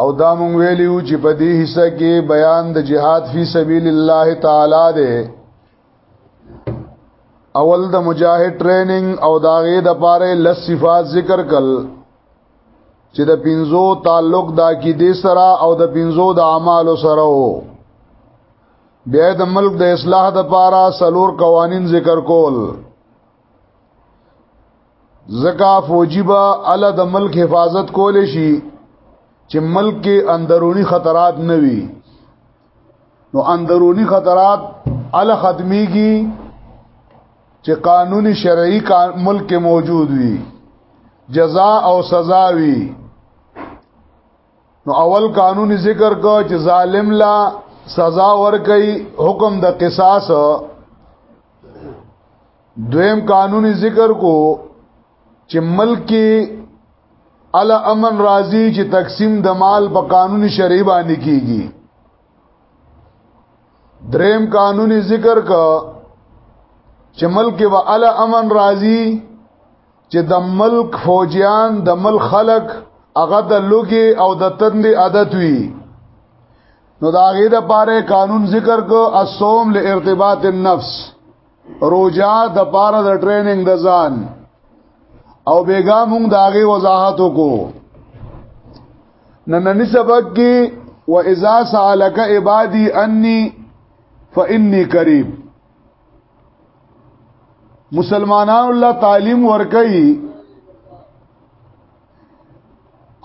او دا مونږ ویلیو چې په دې حصہ کې بیان د جهاد فی سبیل الله تعالی دی اول د مجاهد ټریننګ او دا غي د پاره لس صفات ذکر کړ چې د پینزو تعلق دا کې دې سره او د پینزو د اعمالو سره وو بیا د ملک د اصلاح د پاره سلور قوانین ذکر کول زکا فوجی با اله د ملک حفاظت کول شي چې ملک کې اندرونی خطرات نه وي نو اندرونی خطرات اله ختميږي چې قانوني شرعي ملک کې موجود وي جزاء او سزا وي نو اول قانون ذکر کو چې ظالم لا سزا ورکي حکم د قصاص دویم قانون ذکر کو چې ملک کې الا امن راضی چې تقسیم د مال په قانون شریع باندې کیږي دریم قانوني ذکر کا چې ملک و ال امن راضي چې د ملک فوجیان د ملک خلق هغه د لوګي او د تند عادت وي نو دا غي د پاره قانون ذکر کو الصوم لارتباط النفس روجا د پاره د ټریننګ د ځان او بیګا مونږ د هغه وضاحت وکړو نننی سبق کې و اذا سالک عبادی انی فانی قریب مسلمانان الله تعلیم ورکړي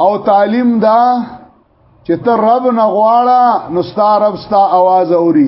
او تعلیم دا چې ته رب نه غواړه نو ستا رب ستا आवाज اوري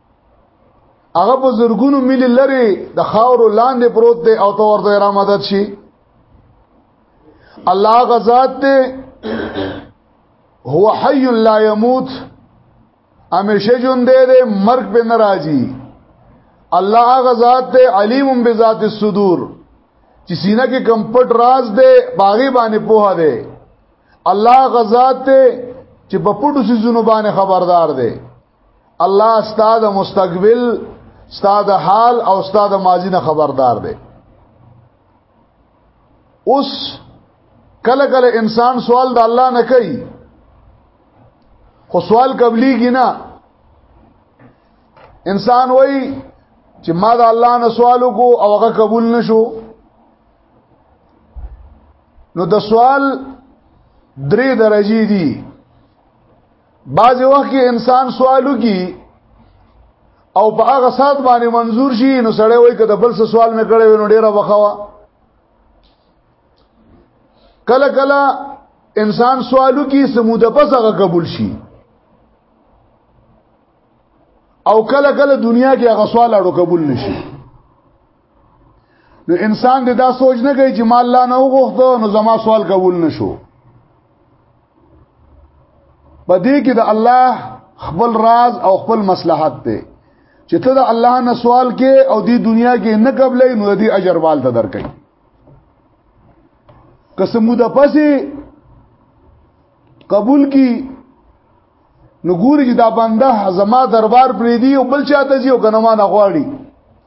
هغه په زرګونو ملي لري د خاورو لاندې پروت دی او تو ورته را مدد شي الله غزاد ته هو حي لا يموت همیشه ژوند دی مرګ به ناراضي الله غزاد ته علیم بذات الصدور چې سینه کې کم پټ راز دی باغی باندې پوها دی الله غزاد ته چې په پټو سيزونو باندې خبردار دی الله استاد مستقبل استاد حال او استاد ماضی نه خبردار دی اوس کله کله انسان سوال د الله نه کوي خو سوال قبليږي نه انسان وای چې ما د الله نه سوال وکړو او هغه قبول نشو نو د سوال درې درجې دي بعض وخت کې انسان سوالو کی او په هغه سات باندې منظور شي نو سړی وای کده بل څه سوال مې کړی نو ډیره وخوا کله کله انسان سوالو کی سموده پس هغه قبول شي او کله کله دنیا کې هغه سوال اړو قبول نشي نو انسان دې دا سوچ نه کوي چې ما الله نه وغوښته نو زما سوال قبول نشو په دې کې د الله خپل راز او خپل مصلحت دی چې ته د الله نه سوال کې او دې دنیا کې نه قبلې نو دې اجر وال ته درکې قسم د پسې قبول کی نو ګوري چې دا بنده زما دربار پرې دی او بل چاته ځي او کنه ما نه غواړي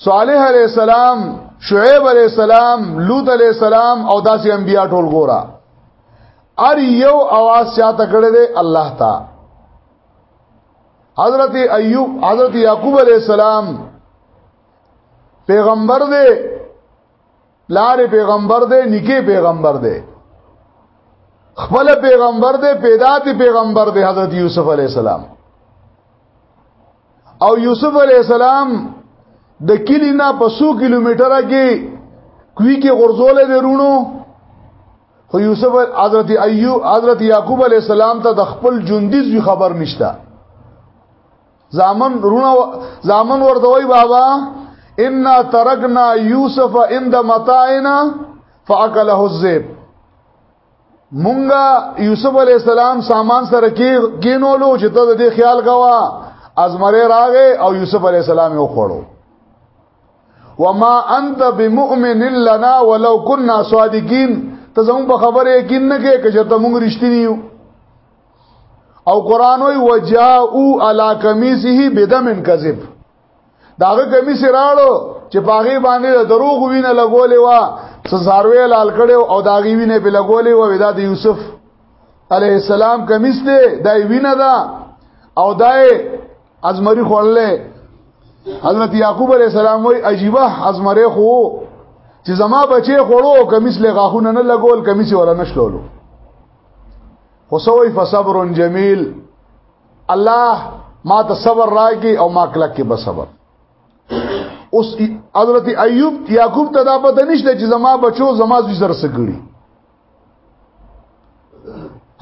صالح علیہ السلام شعیب علیہ السلام لوط علیہ السلام او داسې انبیا ټول ګورا ار یو आवाज چاته کړی دی الله تا حضرت ایوب حضرت یعقوب علیہ السلام پیغمبر دی لار پیغمبر دی نکی پیغمبر دی خپل پیغمبر دی پیدا دی پیغمبر دی حضرت یوسف علیہ السلام او یوسف علی السلام د کلی نه په 100 کیلومتره کې کوي کې غرزول دي رونو خو یوسف حضرت ایوب حضرت یعقوب علی السلام ته د خپل جوندیز وی خبر نشته زامن رونو زامن ورته وای بابا ان ترکنا یوسف عند متاعنا فاکله الذئب مونږه یوسف علی السلام سامان سره کې کینولو چې ته دې خیال غوا ازمره راغې او یوسف علی السلام یې وخوړو وما انت بمؤمن لنا ولو كنا صادقين ته زموږ په خبره یقین نه کې چې ته مونږ رښتینی یو او قران وی وجاءو علا کمیسه بدمن کذب داغه کمی سراړو چې پاغي باندې د دروغ وینه لګولې و سزاروي لال کړو او داغي وینه په لګولې و ودا د یوسف علیه السلام کمیس دی دای وینه دا او دای ازمری خړلې حضرت یعقوب علیه السلام وای عجیبه ازمره خو چې زما بچي خړو کمیس له غاخونه نه لګول کمیس ولا نشلولو خو سوې فصبر جمیل الله ما ته صبر راکې او ما کلک کې به صبر اوس حضرت ایوب یعقوب ته دا پته نشته چې زما بچو زما زوی سره سګړي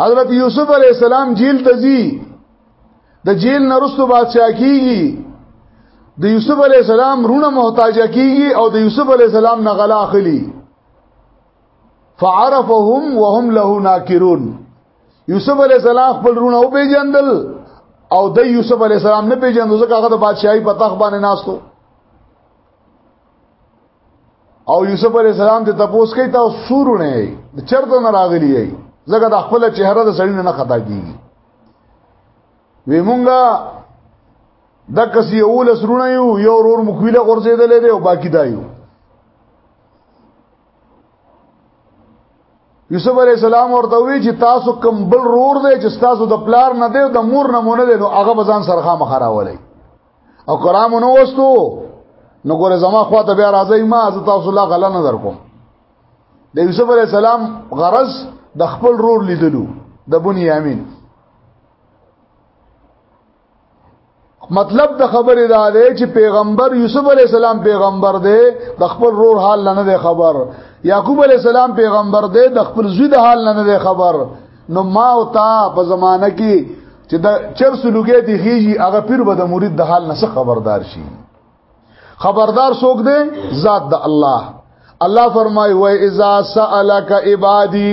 حضرت یوسف علی السلام جیل ته ځي د جیل نرستو بادشاہ کیږي د یوسف علی السلام رونه محتاج کیږي او د یوسف علی السلام نه غلا اخلي فعرفهم وهم له ناکرون یوسف علی السلام خپل رونه او پیجندل او د یوسف علی السلام نه پیجندل ځکه هغه د بادشاہي په تخت باندې ناستو او یوسف علی السلام ته تپوس کوي تا سورونه د چرته نه راغلی ای ځکه د خپل چهره د سړی نه خطا کیږي وی مونږه د کسي اول سرونه یو یو رور مخویله غورځیدلې دی او باقی دا یو یوسف علی السلام ورته وی چې تاسو کوم بل رور دی چې تاسو د پلار نه دی د مور نه مونږ دی نو هغه بزان سرخه مخراولې او کرام نو وستو نو ګوره زما خواته بیا راځي ما از تاسو لا غلا نه درکوم د یوسف علی السلام غرض د خپل رور لیدلو د بنی یامین مطلب د خبرې دا دی چې پیغمبر یوسف علی السلام پیغمبر دی د خپل رور حال نه دی خبر یعقوب علی السلام پیغمبر دی د خپل زوی د حال نه دی خبر نو ما او تا په زمانه کې چې د چر سلوګې دی خيږي هغه پیر به د مرید د حال نه خبردار شي خبردار څوک دی ذات د الله الله فرمای وای اذا سالک عبادی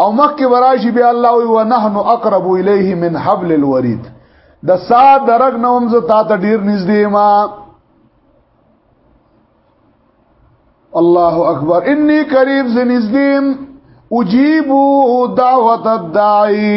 او مخکې براشي بیا الله وی ونحن اقرب الیه من حبل الورید د سا درګ نوم ز تا ته ډیر نږدې ما الله اکبر انی قریب ز نږدې اجیب دعوت الداعی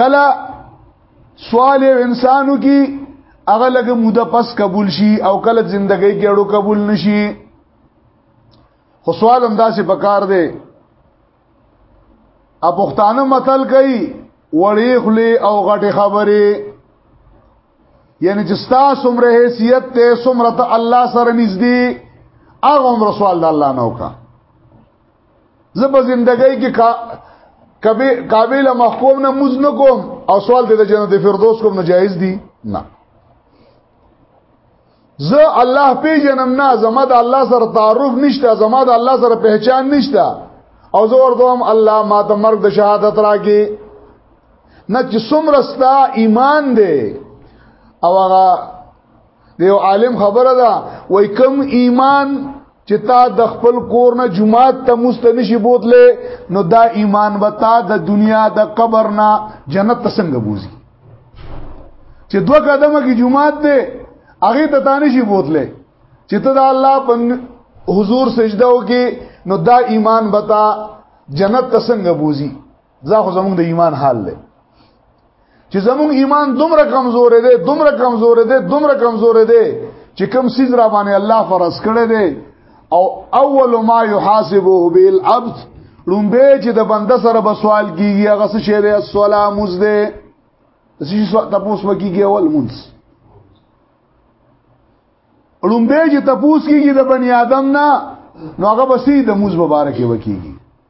کله سوال انسانو کی هغه لګه موده پس قبول شي او کله زندګۍ کې اړو قبول نشي خو سوال هم داسې پکار دی ا پښتانه متل کوي وړې خلی او غټې خبرې یعنی چې ستا سمره حیثیت ته سمره ته الله سره نږدې هغه عمر سوال د الله نه وکړه زه په زندګۍ کې کا کبه قابل محکوم نه موز نه کوم او سوال د جنت فردوس کوم نه جایز دي نه زه الله پیژنم نه زما د الله سره تعارف نشته زما د الله سره پہچان نشته او زه ورته هم الله ما ته مرګ د شهادت راکې نه چې څومره ستا ایمان دی او هغه دیو عالم خبره ده وای کم ایمان چې تا د خپل کور نه جمعات ته مستنشي بوتله نو دا ایمان وتا د دنیا د قبر نه جنت ته څنګه بوزي چې دوه قدمه کې جمعات ده هغه ته تانشي بوتله چې ته د الله په حضور سجده وکي نو دا ایمان وتا جنت ته څنګه بوزي دا خو زمونږ د ایمان حال دی چې زمونږ ایمان دومره کمزور دی دومره کمزور دی دومره کمزور دی چې کم سیز را باندې الله فرض کړی دی او اول ما يحاسبه بالعبد لومبه چې د بنده سره به سوال کیږي هغه څه شی دی الصلاه مز دی څه شی تاسو وکیږي اول مونږ لومبه چې تاسو کیږي د بنی آدم نه نو هغه بسې د موز مبارکي وکیږي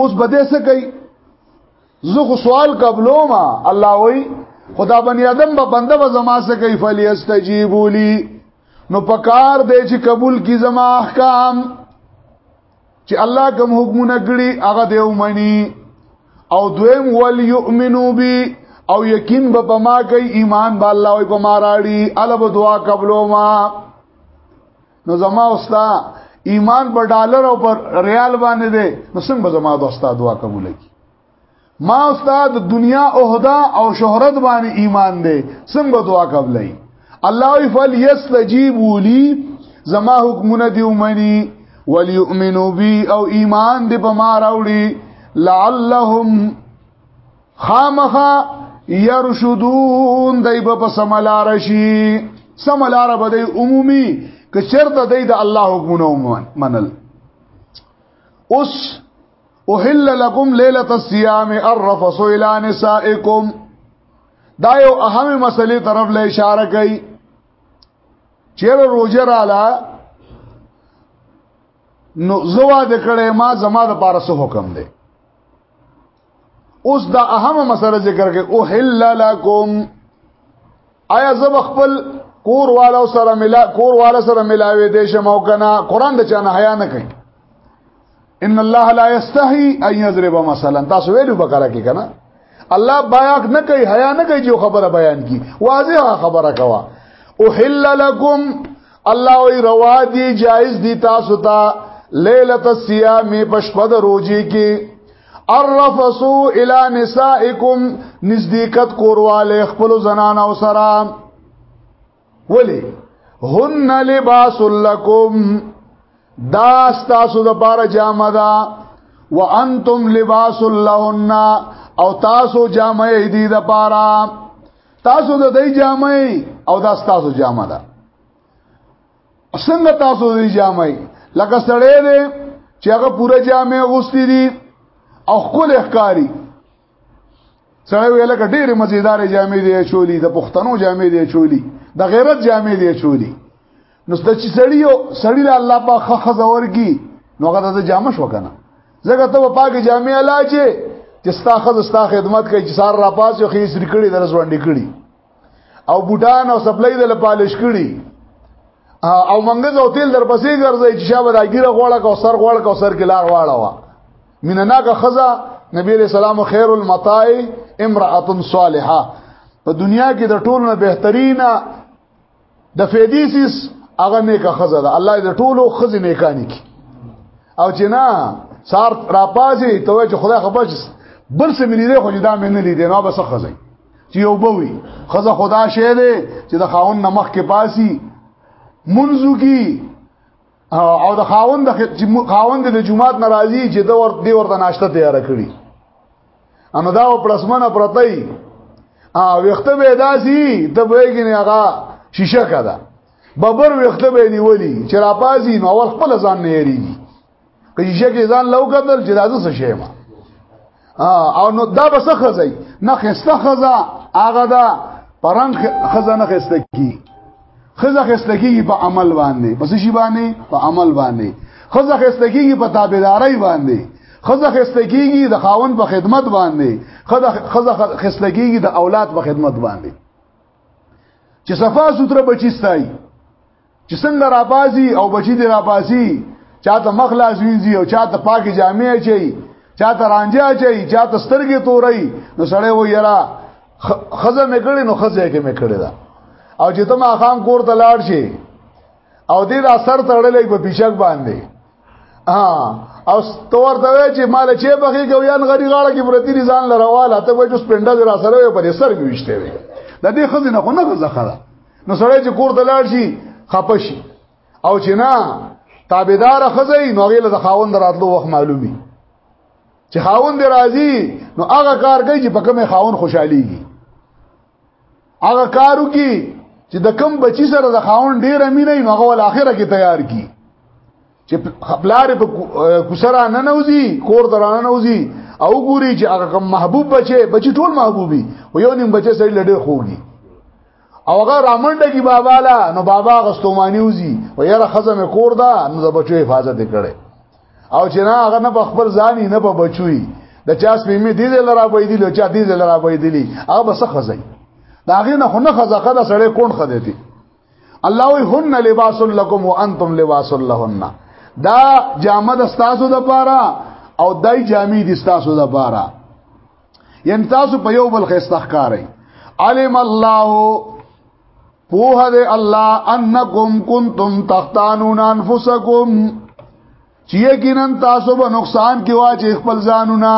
اوس بده څه کوي زه خو سوال قبلو ما الله وای خدا بنی آدم به بنده به زما څه کوي فلیستجیبوا لی نو پکار دی چې قبول کی زما احکام چې الله کوم حکمونه کړی هغه دی ومني او دویم ول یؤمنو بی او یقین به په ما کوي ایمان به الله او په ما راړي الب دعا قبلو ما نو زما اوستا ایمان په ډالر او پر ریال باندې دی نو څنګه به زما د استاد دعا قبول کی ما استاد دنیا عہده او شهرت باندې ایمان دی څنګه به دعا قبلای الله وی فل یستجیبوا لی زما حکمونه دی ومني وليؤمنوا بي او ایمان دی په ما راوړي لعلهم خامخا يرشدون دای په سملار شي سملار به د عمومي که چرته دی د الله حکمونه منل اوس احل لكم ليله الصيام الرفث الى نسائكم دا یو اهمه مسلې طرف له اشاره کوي چیرې روزه رااله نو زوا د کړه ما زما د پارسه حکم دی اوس دا اهمه مسله ذکر کړي او حل لکم آیا زب خپل کور والا سره ملا کور والا سره ملاوي دې شمو کنه قران د چانه حیا نه کوي ان الله لا یستحی ان یضرب مثلا تاسو ویلو بکره کې کنه الله بیاک نه کوي حیا نه کوي جو خبره بیان کی واضحه خبره کوا او حل لکم الله وی روا دی جائز دی تاسو ته لیلۃ الصیام پشپد روزي کې الرفسو الى نسائکم نزدیکت کورواله خپل زنان او سره ولی هن لباس لکم دا ستاسو د پاره جامه ده وانتم لباس لهن او تاسو جامه دې د پاره تاسو د دې جامه او دا ستاسو جامه ده څنګه تاسو دې جامې لکه سړې دې چې هغه پوره جامې غوستې دي او خپل احکاری سړی ویل لکه ډېرې مزیدار جامې دي چولی د پښتنو جامې دي چولی د غیرت جامې دي چولی نو ست چې سړی او سړی له الله په خخه زور کی نو هغه د جامه شو کنه زګه ته پاکه جامې علاج چې ستا خد ستا خدمت کوي چې سار را پاس یو خې سر کړي درس وړاندې کړي او بوټان او سپلای د پالش کړي او منګز او تیل در پسې ګرځي چې شابه راګیره غوړه کو سر غوړه کو سر کې لار واړه وا مینه ناګه خزا نبی علیہ السلام خیر المتاع امراه صالحه په دنیا کې د ټولو بهترینه د فیدیسیس هغه نیکه خزه ده الله دې ټولو خزه نیکانی کی او چې نه سار راپازي ته چې خدای خبر شي بل څه ملي دی خو دا مې نه لیدې نو بس خزه چې یو بوي خزه خدا شه دی چې د خاون نمخ کې پاسي منځو کې او د خاوند د خاوند د جمعات ناراضي چې د ور دی ورته ناشته تیار کړی انو دا پلسمنه پرتای ا وخت به داسي ته وېګنه هغه شیشه کده ببر وخت به نیولی چې را پازي نو اول خپل ځان نه یریږي که شیشه کې ځان لو کدل چې دازه څه شی ما او نو دا بس خزای نه خسته خزا هغه دا پرنګ خزانه خسته کی خزه خستګي په عمل باندې پس شي باندې په عمل باندې خزه خستګي په تابعداري باندې خزه خستګي د خاون په خدمت باندې خزه خستګي د اولاد په خدمت باندې چې صفا سوتره بچی ستای چې څنګه را بازي او بچی دی را بازي چاته مخ لاس وینځي او چاته پاکي جامې چي چاته رانجا چي چاته سترګې توري نو سړی و یرا خزه مې کړې نو خزه کې مې کړې ده او چې ته ما خام کور ته لاړ شي او دې دا سر تړلې په پیشک باندې او تور ته وای چې مال چې بخي ګویان غری غاړه کې پرتی رضان لرواله ته وای چې سپنده در سره په سر کې وشته وي د دې خزینه خو نه غزخره نو سړی چې کور ته لاړ شي خپشي او چې نه تابعدار خزې نو غیله د خاوند راتلو وخت معلومي چې خاون دی راضي نو هغه کار کوي چې په کومه خاون خوشحاليږي هغه کارو کې چې د کم بچی سره د خاون ډیر امینه نو هغه ول اخره کې تیار کی چې خپلار په کوسرا نه نوځي کور درانه نوځي او ګوري چې هغه کم محبوب بچي بچي ټول محبوبي و یو نیم بچي سړي لډه خوږي او هغه رامنډه کی بابا لا نو بابا غستومانی وزي و یاره خزم کور دا نو د بچو حفاظت کړي او چې نه هغه نه په خپل ځاني نه په بچوي د چا سپېمې دې دې لرا بې دي له چا دې دې لرا بې دي هغه بس خزای دا غي نه خونه خزا خدا سړې کون خدې دي الله وی هن لباس لكم وانتم لباس لهن دا جامه د تاسو د پاره او دای جامې د تاسو د پاره یعنی تاسو په یو بل خسته ښکارئ علم الله پوه دې الله انکم کنتم تختانون انفسکم چې یقینا تاسو به نقصان کې واچې خپل ځانونه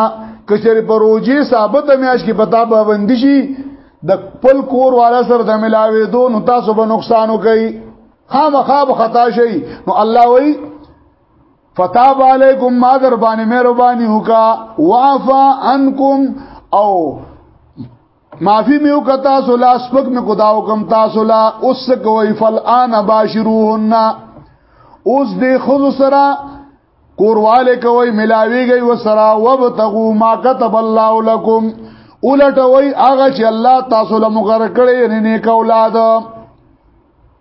کچره پروژې ثابت میاش کې پتا پابندي شي د خپل کور والا سره د ملاوي دو نو تاسو به نقصان وکړي خامخا به خطا شي نو الله وایي فتاب علیکم ما در باندې مهرباني وکا وعفا عنکم او معافی میو کا تاسو لا سپک می کو داو کم تاسو لا اس کوي فل ان باشروهن اوس دې خود سرا کورواله کوي ملاویږي و سرا وبتغوا ما كتب الله لكم اولټوي هغه چې الله تاسو له مقرر کړی یعنی نیک اولاد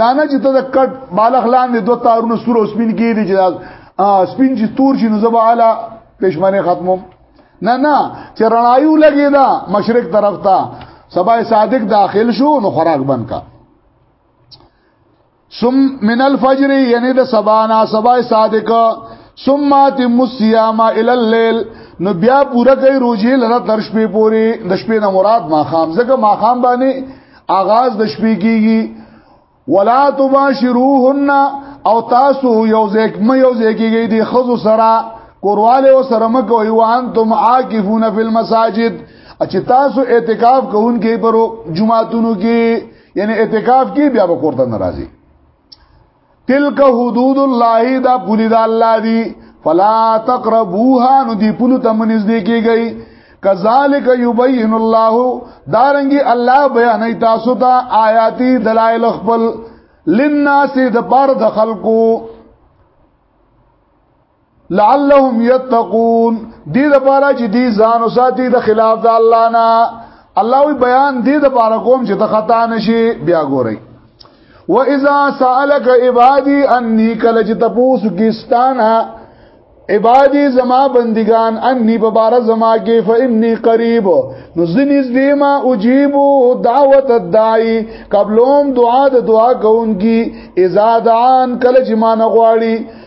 دا نه چې ته د کټ بالغ لاندې دوه تارونه سور او سپین کې دي چې سپین چې تور شي نو زبا اعلی پښمنه ختمو نه نه چې رڼایو لګي دا مشرق طرف ته سبا صادق داخل شو نو خوراک بن کا ثم من الفجر یعنی د سبانا سبا صادق ثم تم الصيام الى الليل نو بیا پورا کوي روزي لره تر شپې پوري د شپې نه مراد ما خام زګه ما خام باندې آغاز د شپې کیږي ولا تباشروهن او تاسو یو ځک مې یو ځکیږي د خزو سره کورواله او سره مکو یو انتم عاکفون فی المساجد چې تاسو اعتکاف کوونکې پر جمعاتونو کې یعنی اعتکاف کې بیا به کوړه ناراضي تلک حدود الله دا پولی دا الله دی فلا تقربوها نو دی پولو تمنیز دی کی گئی کذالک یبین الله دارنګي الله بیانې تاسو ته آیاتی دلایل خپل للناس د بار د خلقو لعلهم يتقون دې لپاره چې دې ځان او ساتي د خلاف د الله نه الله وی بیان دې لپاره کوم چې ته خطا نشي بیا ګورئ و اذا سالك عبادي اني کل چې تاسو کېستانه عبادي زما بندگان اني په بار زما کې فإني قريب نو زنيز دیما اجيب دعوت الداعي قبلهم دعا د دعا کوونکی اذا دعان کله چې مان غواړي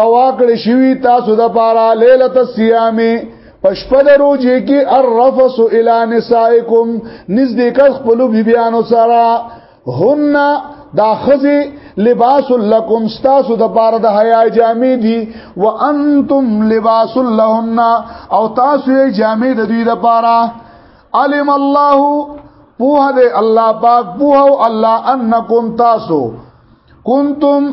روا کړی شوی تاسو د پاره ليله الصيام پشپد روجه کې الرفس الى نسائکم نزدې کس خپل بیبيانو سره هن دا خزي لباس لکم ستاسو د پاره د حیا جامې دي وانتم لباس لهن او تاسو یې جامې د دوی د پاره علم الله پوها دې الله پاک پوها او الله انکم تاسو کنتم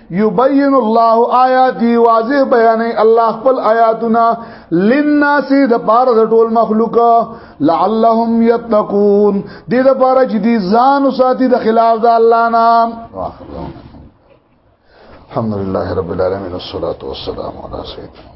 یبین الله آیاتی واضح بیان الله خپل آیاتنا للناس د پاره د ټول مخلوق لعلهم یتقون دې د پاره چې دي ځان ساتي د خلاف د الله نام الحمدلله رب العالمین والصلاه والسلام علی سیدنا